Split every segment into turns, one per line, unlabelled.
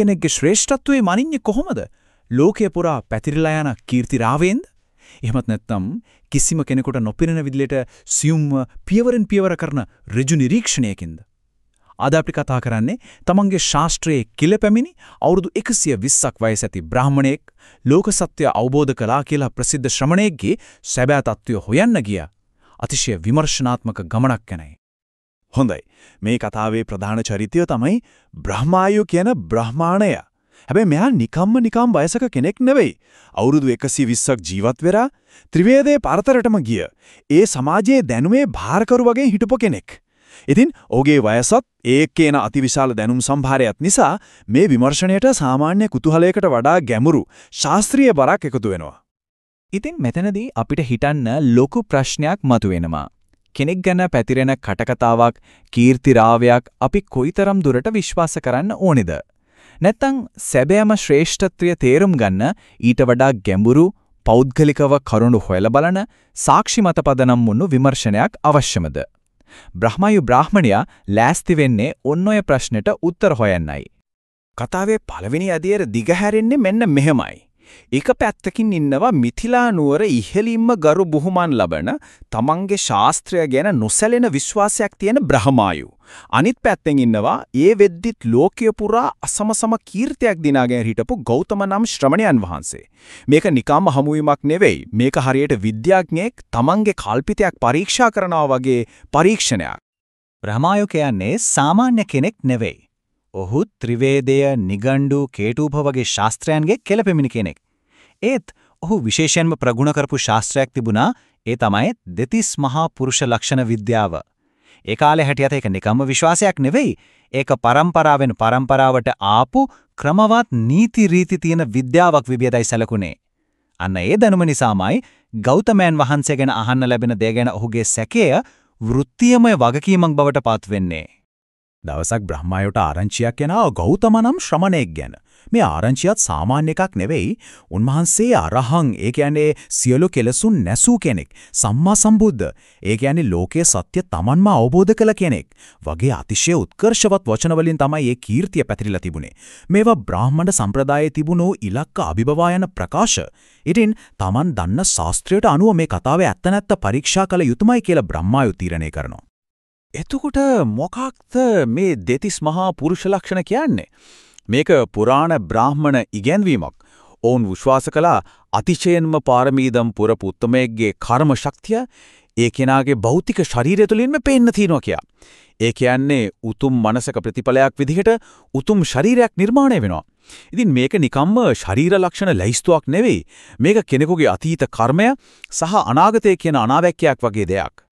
කෙනෙක්ගේ ශ්‍රේෂ්ඨත්වයේ මනින්නේ කොහොමද? ලෝකය පුරා පැතිරිලා යන කීර්ති රාවේන්ද? එහෙමත් නැත්නම් කිසිම කෙනෙකුට නොපෙනෙන විදිහට සියුම්ව පියවරෙන් පියවර කරන ඍජු නිරීක්ෂණයකින්ද? අද අපි කතා කරන්නේ තමන්ගේ ශාස්ත්‍රයේ කිල පැමිණි අවුරුදු 120ක් වයස ඇති බ්‍රාහමණයෙක් ලෝක සත්‍ය අවබෝධ කළා කියලා ප්‍රසිද්ධ ශ්‍රමණයෙක්ගේ සැබෑ తত্ত্বය හොයන්න ගියා. අතිශය විමර්ශනාත්මක ගමනක් ගැනයි.
හොඳයි. මේ කතාවේ ප්‍රධාන චරිතය තමයි බ්‍රහ්මායු කියන බ්‍රහ්මාණය. හැබැයි මෙයා නිකම්ම නිකම් වයසක කෙනෙක් නෙවෙයි. අවුරුදු 120ක් ජීවත් වෙලා ත්‍රිවේදයේ පරතරටම ගිය. ඒ සමාජයේ දැනුමේ භාරකරු වගේ හිටපු කෙනෙක්. ඉතින් ඔහුගේ වයසත් ඒකේන අතිවිශාල දැනුම් සම්භාරයක් නිසා මේ විමර්ශනයට සාමාන්‍ය කුතුහලයකට වඩා ගැඹුරු ශාස්ත්‍රීය බරක් එකතු වෙනවා.
ඉතින් මෙතනදී අපිට හිතන්න ලොකු ප්‍රශ්නයක් මතුවෙනවා. කෙනෙක් ගැන පැතිරෙන කටකතාවක්, කීර්තිරාවයක් අපි කොයිතරම් දුරට විශ්වාස කරන්න ඕනේද? නැත්තම් සැබෑම ශ්‍රේෂ්ඨත්වය තේරුම් ගන්න ඊට වඩා ගැඹුරු පෞද්ගලිකව කරුණු හොයලා බලන සාක්ෂි මත පදනම් වුණු විමර්ශනයක් අවශ්‍යමද? බ්‍රහ්මයු බ්‍රාහමණයා ලෑස්ති වෙන්නේ ඔන්න ඔය ප්‍රශ්නෙට උත්තර හොයන්නයි.
කතාවේ පළවෙනි අදියර දිගහැරෙන්නේ මෙන්න මෙහෙමයි. එක පැත්තකින් ඉන්නවා මිථිලා නුවර ඉහෙලින්ම ගරු බුහුමන් ලබන තමන්ගේ ශාස්ත්‍රය ගැන නොසැලෙන විශ්වාසයක් තියෙන බ්‍රහ්මායු. අනිත් පැත්තෙන් ඉන්නවා ඒ වෙද්දිත් ලෝකය පුරා අසමසම කීර්තියක් දිනාගෙන හිටපු ගෞතම නම් ශ්‍රමණයන් වහන්සේ. මේක නිකම්ම හමුවීමක් නෙවෙයි. මේක හරියට විද්‍යාඥයෙක් තමන්ගේ කල්පිතයක් පරීක්ෂා කරනවා වගේ පරීක්ෂණයක්.
බ්‍රහ්මායු කියන්නේ සාමාන්‍ය කෙනෙක් නෙවෙයි. ඔහු ත්‍රිවේදය, නිගණ්ඩු, කේටූප වගේ ශාස්ත්‍රයන්ගේ කෙලපෙමිණි කෙනෙක්. ඒත් ඔහු විශේෂයෙන්ම ප්‍රගුණ කරපු ශාස්ත්‍රයක් තිබුණා ඒ තමයි දෙතිස් මහා පුරුෂ ලක්ෂණ විද්‍යාව. ඒ කාලේ හැටියට ඒක නිකම්ම විශ්වාසයක් නෙවෙයි. ඒක પરම්පරාවෙන් પરම්පරාවට ආපු ක්‍රමවත් නීති රීති තියෙන විද්‍යාවක් විදියටයි සැලකුණේ. අන්න ඒ දැනුම නිසාමයි ගෞතමයන් වහන්සේ ගැන අහන්න ලැබෙන දේ ගැන ඔහුගේ සැකය වෘත්තියමය වගකීමක් බවට පත් වෙන්නේ.
දවසක් බ්‍රහ්මයාට ආරංචියක් එනවා ගෞතම නම් ශ්‍රමණෙක් ගැන. මේ ආරංචියත් සාමාන්‍ය එකක් නෙවෙයි. උන්වහන්සේ අරහං ඒ කියන්නේ සියලු කෙලසුන් නැසූ කෙනෙක්. සම්මා සම්බුද්ධ. ඒ කියන්නේ ලෝකයේ සත්‍ය Tamanම අවබෝධ කළ කෙනෙක්. වගේ අතිශය උත්කර්ෂවත් වචන වලින් තමයි මේ කීර්තිය පැතිරිලා තිබුණේ. මේවා බ්‍රාහ්මණ සම්ප්‍රදායේ තිබුණු ඉලක්ක අභිබවා යන ප්‍රකාශ. ඉතින් Taman දන්න ශාස්ත්‍රයට අනුව මේ කතාවේ ඇත්ත නැත්ත පරීක්ෂා කළ යුතුයමයි කියලා බ්‍රහ්මායු තීරණය කරනවා.
එතකොට මොකක්ද මේ දෙතිස් මහා පුරුෂ ලක්ෂණ කියන්නේ? මේක පුරාණ බ්‍රාහ්මණ ඉගැන්වීමක්. ඔවුන් විශ්වාස කළා අතිශයින්ම පාරමීදම් පුරපු උත්තමයෙක්ගේ කර්ම ශක්තිය ඒ කෙනාගේ භෞතික ශරීරය තුළින්ම පේන්න තියෙනවා කියා. ඒ කියන්නේ උතුම් මනසක ප්‍රතිඵලයක් විදිහට උතුම් ශරීරයක් නිර්මාණය වෙනවා. ඉතින් මේක නිකම්ම ශරීර ලක්ෂණ ලැයිස්තුවක් නෙවෙයි. මේක කෙනෙකුගේ අතීත කර්මය සහ අනාගතය කියන අනාවැක්කයක් වගේ දෙයක්.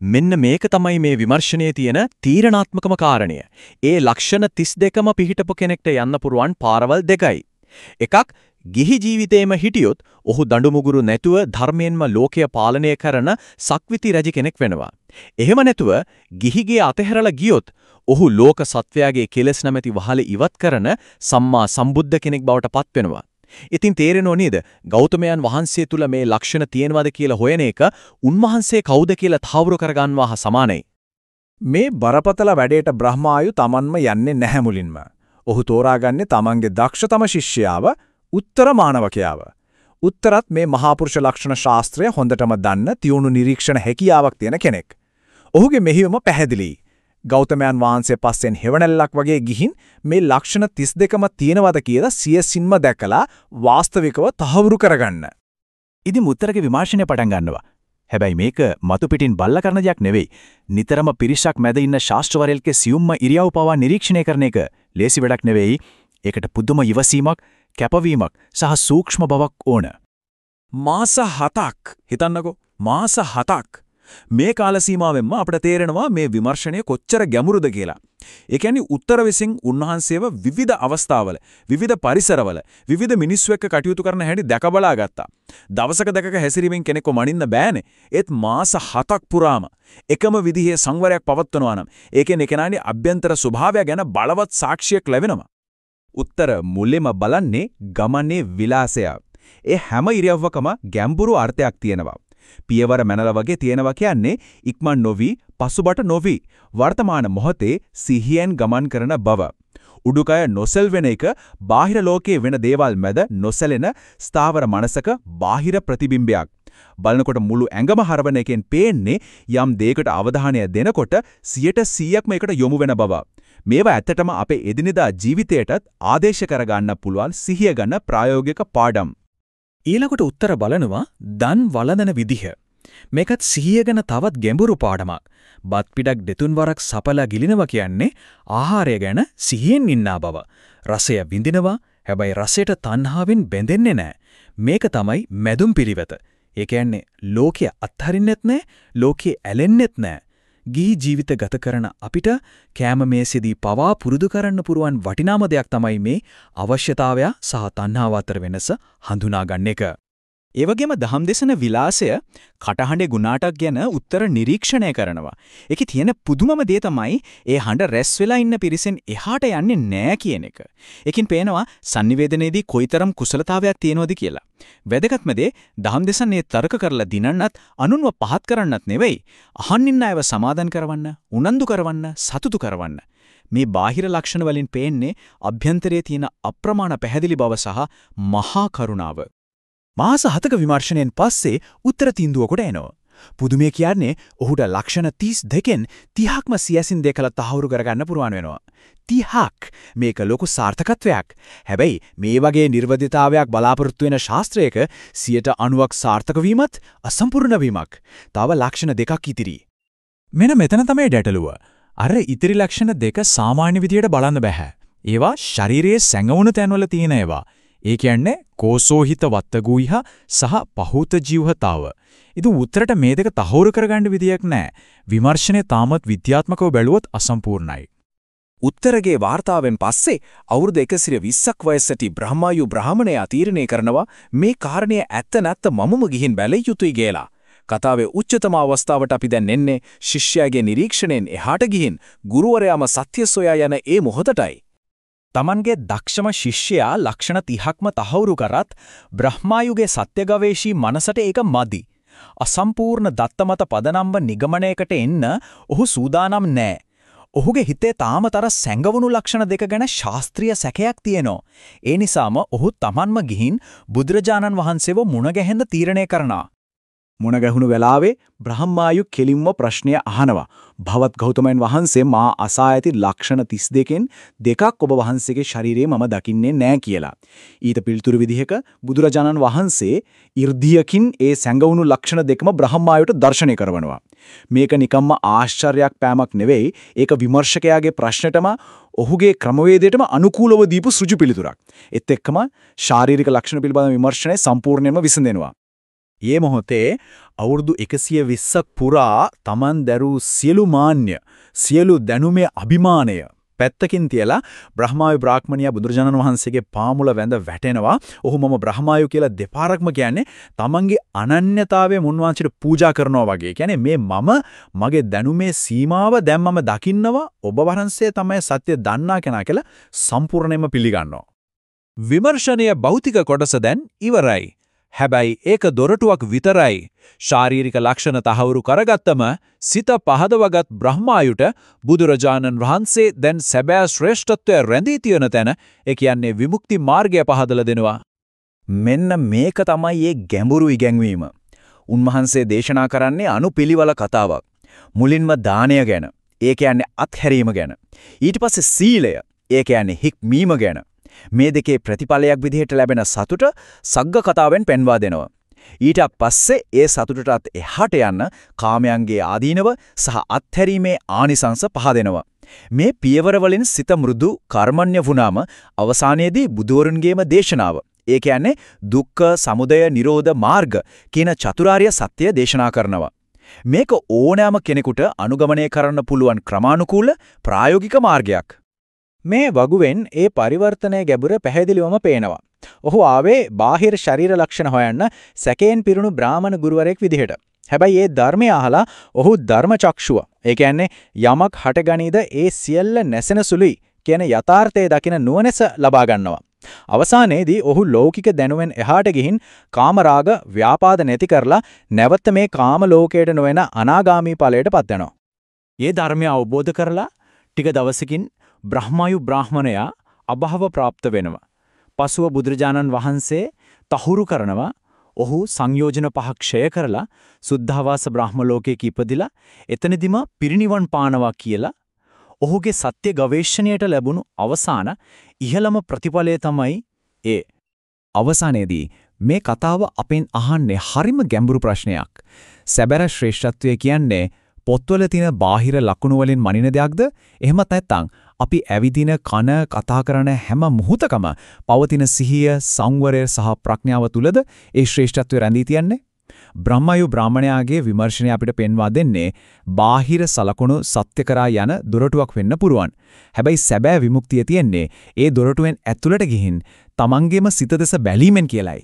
මෙන්න මේක තමයි මේ විමර්ශනයේ තියෙන තීරණාත්මකම කාරණය. ඒ ලක්ෂණ 32ම පිහිටපු කෙනෙක්ට යන්න පුරුවන් පාරවල් දෙකයි. එකක් ගිහි ජීවිතේම හිටියොත් ඔහු දඬුමුගුරු නැතුව ධර්මයෙන්ම ලෝකය පාලනය කරන සක්විති රජ කෙනෙක් වෙනවා. එහෙම නැතුව ගිහිගේ අතහැරලා ගියොත් ඔහු ලෝක සත්වයාගේ කෙලෙස් නැමැති වහල ඉවත් කරන සම්මා සම්බුද්ධ කෙනෙක් බවට පත් වෙනවා. ඉතින් තේරෙනව නේද? ගෞතමයන් වහන්සේ තුල මේ ලක්ෂණ තියෙනවද කියලා හොයන එක උන්වහන්සේ කවුද කියලා තහවුරු කරගන්නවා හා සමානයි.
මේ බරපතල වැඩේට බ්‍රහ්මායු Tamanම යන්නේ නැහැ මුලින්ම. ඔහු තෝරාගන්නේ Tamanගේ දක්ෂතම ශිෂ්‍යයාව, උත්තර මානවකයාව. උත්තරත් මේ මහා පුරුෂ ලක්ෂණ ශාස්ත්‍රය හොඳටම දන්න තියුණු නිරීක්ෂණ හැකියාවක් තියෙන කෙනෙක්. ඔහුගේ මෙහිවම පැහැදිලියි. ගෞතමයන් වහන්සේ පස්සෙන් හෙවණැල්ලක් වගේ ගිහින් මේ ලක්ෂණ 32ම තියෙනවද කියලා සියසින්ම දැකලා වාස්තවිකව තහවුරු කරගන්න.
ඉතින් මුත්තරගේ විමර්ශනය පටන් ගන්නවා. හැබැයි මේක මතු පිටින් බල්ලා කරන දෙයක් නෙවෙයි. නිතරම පිරිසක් මැද ඉන්න ශාස්ත්‍රවරයෙක්ගේ සියුම්ම ඉරියව් පවා නිරීක්ෂණය කරන එක ලේසි වැඩක් නෙවෙයි. ඒකට පුදුම ඉවසීමක්, කැපවීමක් සහ සූක්ෂම බවක් ඕන.
මාස 7ක් හිතන්නකෝ මාස 7ක් මේ කාල සීමාවෙන්ම අපිට තේරෙනවා මේ විමර්ශනය කොච්චර ගැඹුරුද කියලා. ඒ කියන්නේ උත්තර විසින් උන්වහන්සේව විවිධ අවස්ථාවල, විවිධ පරිසරවල, විවිධ මිනිස්සු එක්ක කටයුතු කරන හැටි දැක බලා ගත්තා. දවසක දෙකක හැසිරීමෙන් කෙනෙක්ව මනින්න බෑනේ. ඒත් මාස 7ක් පුරාම එකම විදිහේ සංවරයක් පවත්වනවා නම් ඒකෙන් එකනානේ අභ්‍යන්තර ස්වභාවය ගැන බලවත් සාක්ෂියක් ලැබෙනවා. උත්තර මුලින්ම බලන්නේ ගමනේ විලාසය. ඒ හැම ඉරියව්වකම ගැඹුරු අර්ථයක් තියෙනවා. පියවර මැනලා වගේ තියෙනවා කියන්නේ ඉක්මන් නොවි පසුබට නොවි වර්තමාන මොහොතේ සිහියෙන් ගමන් කරන බව. උඩුකය නොසෙල්වෙන එක බාහිර ලෝකයේ වෙන දේවල් මැද නොසැලෙන ස්ථාවර මනසක බාහිර ප්‍රතිබිම්බයක්. බලනකොට මුළු ඇඟම හරවන එකෙන් පේන්නේ යම් දෙයකට අවධානය දෙනකොට 100%ක්ම එකට යොමු වෙන බව. මේවා ඇත්තටම අපේ එදිනෙදා ජීවිතයටත් ආදේශ කරගන්න පුළුවන් සිහිය ගන්න ප්‍රායෝගික පාඩම්.
ඊළඟට උත්තර බලනවා දන් වළඳන විදිහ. මේකත් සිහිය ගැන තවත් ගැඹුරු පාඩමක්. බත් පිටක් දෙතුන් වරක් සපලා ගිලිනවා කියන්නේ ආහාරය ගැන සිහියෙන් ඉන්නා බව. රසය විඳිනවා හැබැයි රසයට තණ්හාවෙන් බැඳෙන්නේ නැහැ. මේක තමයි මැදුම් පිළිවෙත. ඒ කියන්නේ ලෝකයේ අත්හරින්නෙත් නැහැ, ලෝකයේ ඇලෙන්නෙත් නැහැ. ගිහි ජීවිත ගත කරන අපිට කෑම මේසෙදී පවා පුරුදු කරන්න පුරුවන් වටිනාම දෙයක් තමයි මේ අවශ්‍යතාවය සහ තණ්හාව අතර වෙනස හඳුනා ගන්න එක.
ඒ වගේම දහම් දෙසන විලාසය කටහඬේ ගුණාටක් ගැන උත්තර නිරීක්ෂණය කරනවා. ඒකේ තියෙන පුදුමම දේ තමයි ඒ හඬ රැස් වෙලා ඉන්න පිරිසෙන් එහාට යන්නේ නැහැ කියන එක. ඒකින් පේනවා sannivedanayේදී කොයිතරම් කුසලතාවයක් තියෙනවද කියලා. වැදගත්ම දේ දහම් දෙසන්නේ තර්ක කරලා දිනන්නත් අනුන්ව පහත් කරන්නත් නෙවෙයි. අහන් ඉන්න අයව සමාදන් කරවන්න, උනන්දු කරවන්න, සතුටු කරවන්න. මේ බාහිර ලක්ෂණ වලින් පේන්නේ අභ්‍යන්තරයේ තියෙන අප්‍රමාණ පැහැදිලි බව සහ මහා කරුණාව. මාස 7ක විමර්ශනයෙන් පස්සේ උත්තර තීන්දුවකට එනවා. පුදුමය කියන්නේ ඔහුට ලක්ෂණ 32කින් 30ක්ම සියසින් දෙකලා තහවුරු කරගන්න පුරුවන් වෙනවා. 30ක් මේක ලොකු සාර්ථකත්වයක්. හැබැයි මේ වගේ නිර්වදිතාවයක් බලාපොරොත්තු වෙන ශාස්ත්‍රයක 90ක් සාර්ථක වීමත් අසම්පූර්ණ වීමක්. තව ලක්ෂණ දෙකක් ඉතිරි.
මෙන්න මෙතන තමයි ගැටලුව. අර ඉතිරි ලක්ෂණ දෙක සාමාන්‍ය විදියට බලන්න බෑ. ඒවා ශරීරයේ සැඟවුණු තැන්වල තියෙන ඒවා. ඒ කියන්නේ කෝසෝහිත වත්තගුයිහ සහ පහූත ජීවහතාව. ඉතින් උත්තරට මේ දෙක තහවුරු කරගන්න විදියක් නැහැ. විමර්ශනය තාමත් විද්‍යාත්මකව බැලුවොත් අසම්පූර්ණයි.
උත්තරගේ වාර්තාවෙන් පස්සේ අවුරුදු 120ක් වයසට බ්‍රහ්මායු බ්‍රාහමණයා තීරණය කරනවා මේ කාරණය ඇත්ත නැත්ත මමම ගිහින් බැලිය යුතුයි කියලා. කතාවේ උච්චතම අවස්ථාවට අපි දැන් එන්නේ ශිෂ්‍යයාගේ නිරීක්ෂණයෙන් එහාට ගිහින් ගුරුවරයාම සත්‍ය සොයා යන ඒ මොහොතටයි.
Tamanගේ දක්ෂම ශිෂ්‍යයා ලක්ෂණ 30ක්ම තහවුරු කරත් බ්‍රහ්මායුගේ සත්‍යගවේෂී මනසට ඒක මදි. අසම්පූර්ණ දත්තමත පදනම්ව නිගමනයකට එන්න ඔහු සූදානම් නෑ. ඔහුගේ හිතේ තාමතර සැඟවුණු ලක්ෂණ දෙක ගැන ශාස්ත්‍රීය සැකයක් තියෙනවා. ඒ නිසාම ඔහු Tamanම ගිහින් බුදුරජාණන් වහන්සේව මුණ ගැහෙන්න තීරණය කරනවා.
මුණ ගැහුණු වෙලාවේ බ්‍රහ්මායු කෙලින්ම ප්‍රශ්නය අහනවා. භවත් ගෞතමයන් වහන්සේ මා අසා ඇති ලක්ෂණ 32කින් දෙකක් ඔබ වහන්සේගේ ශරීරයේ මම දකින්නේ නැහැ කියලා. ඊට පිළිතුරු විදිහක බුදුරජාණන් වහන්සේ 이르දියකින් ඒ සැඟවුණු ලක්ෂණ දෙකම බ්‍රහ්මායුට දර්ශනය කරනවා. මේක නිකම්ම ආශ්චර්යයක් පෑමක් නෙවෙයි ඒක විමර්ශකයාගේ ප්‍රශ්නටම ඔහුගේ ක්‍රමවේදයටම අනුකූලව දීපු සෘජු පිළිතුරක්. ඒත් එක්කම ශාරීරික ලක්ෂණ පිළිබඳ විමර්ශනය සම්පූර්ණයෙන්ම විසඳෙනවා. ඒ මොහොතේ අවුරුදු 120ක් පුරා Taman දැරූ සියලු මාන්‍ය සියලු දැනුමේ අභිමානය පැත්තකින් තියලා බ්‍රහ්මායු බ්‍රාහ්මණියා බුදුරජාණන් වහන්සේගේ පාමුල වැඳ වැටෙනවා. ඔහු මම බ්‍රහ්මායු කියලා දෙපාරක්ම කියන්නේ තමන්ගේ අනන්‍යතාවය මුන්වහන්සේට පූජා කරනවා වගේ. කියන්නේ මේ මම මගේ දැනුමේ සීමාව දැන් මම දකින්නවා ඔබ වහන්සේ තමයි සත්‍ය දන්නා කෙනා කියලා සම්පූර්ණයෙන්ම පිළිගන්නවා. විමර්ශනීය භෞතික කොටස දැන් ඉවරයි. හැබැයි ඒක දොරටුවක් විතරයි. ශාරීරික ලක්ෂණ තහවුරු කරගත්තම සිත පහදවගත් බ්‍රහ්මායුට බුදුරජාණන් වහන්සේ දැන් සැබෑ ශ්‍රේෂ්ඨත්වය රැඳී තියෙන තැන ඒ කියන්නේ විමුක්ති මාර්ගය පහදලා දෙනවා.
මෙන්න මේක තමයි ඒ ගැඹුරු ඉගැන්වීම. උන්වහන්සේ දේශනා කරන්නේ අනුපිළිවෙල කතාවක්. මුලින්ම දානය ගැන. ඒ කියන්නේ අත්හැරීම ගැන. ඊට පස්සේ සීලය. ඒ කියන්නේ හික්මීම ගැන. මේ දෙකේ ප්‍රතිඵලයක් විදිහට ලැබෙන සතුට සග්ග කතාවෙන් පෙන්වා දෙනවා. ඊට පස්සේ ඒ සතුටටත් එහාට යන්න කාමයන්ගේ ආදීනව සහ අත්හැරීමේ ආනිසංස පහදෙනවා. මේ පියවර වලින් සිත මෘදු කර්මණ්‍ය වුණාම අවසානයේදී බුදුවරුන්ගේම දේශනාව. ඒ කියන්නේ දුක්ඛ, සමුදය, නිරෝධ මාර්ග කියන චතුරාර්ය සත්‍ය දේශනා කරනවා. මේක ඕනෑම කෙනෙකුට අනුගමනය කරන්න පුළුවන් ක්‍රමානුකූල ප්‍රායෝගික මාර්ගයක්.
මේ වගුවෙන් ඒ පරිවර්තනයේ ගැඹුර පැහැදිලිවම පේනවා. ඔහු ආවේ බාහිර ශරීර ලක්ෂණ හොයන්න සැකයෙන් පිරුණු බ්‍රාහමණ ගුරුවරයෙක් විදිහට. හැබැයි ඒ ධර්මය අහලා ඔහු ධර්ම චක්ෂුව. ඒ කියන්නේ යමක් හටගනීද ඒ සියල්ල නැසෙන සුළුයි කියන යථාර්ථය දකින නුවණැස ලබා ගන්නවා. අවසානයේදී ඔහු ලෞකික දැනුවෙන් එහාට ගිහින් කාමරාග ව්‍යාපාද නැති කරලා නැවත මේ කාම ලෝකයට නොවන අනාගාමී ඵලයට පත් වෙනවා. ඒ ධර්මය අවබෝධ කරලා ටික දවසකින්
බ්‍රහ්මයු බ්‍රාහමණයා අභව પ્રાપ્ત වෙනවා. පසුව බුදුරජාණන් වහන්සේ තහුරු කරනවා ඔහු සංයෝජන පහක් ක්ෂය කරලා සුද්ධාවාස බ්‍රහ්ම ලෝකයක ඉපදිලා එතනදිම පිරිණිවන් පානවා කියලා ඔහුගේ සත්‍ය ගවේෂණයට ලැබුණු අවසාන ඉහළම ප්‍රතිඵලය තමයි ඒ අවසානයේදී මේ කතාව අපෙන් අහන්නේ හරිම ගැඹුරු ප්‍රශ්නයක්. සැබෑ ශ්‍රේෂ්ඨත්වය කියන්නේ පොත්වල තියෙන බාහිර ලකුණු වලින් මනින දෙයක්ද? එහෙමත් නැත්නම් අපි ඇවිදින කන කතා කරන හැම මොහොතකම පවතින සිහිය, සංවරය සහ ප්‍රඥාව තුලද ඒ ශ්‍රේෂ්ඨත්වය රැඳී තියන්නේ? බ්‍රහ්මයු බ්‍රාහමණයාගේ විමර්ශනය අපිට පෙන්වා දෙන්නේ බාහිර සලකුණු සත්‍ය කරා යන දොරටුවක් වෙන්න පුරුවන්. හැබැයි සැබෑ විමුක්තිය තියෙන්නේ ඒ දොරටුවෙන් ඇතුළට ගිහින් තමන්ගේම සිත දෙස බැලීමෙන් කියලයි.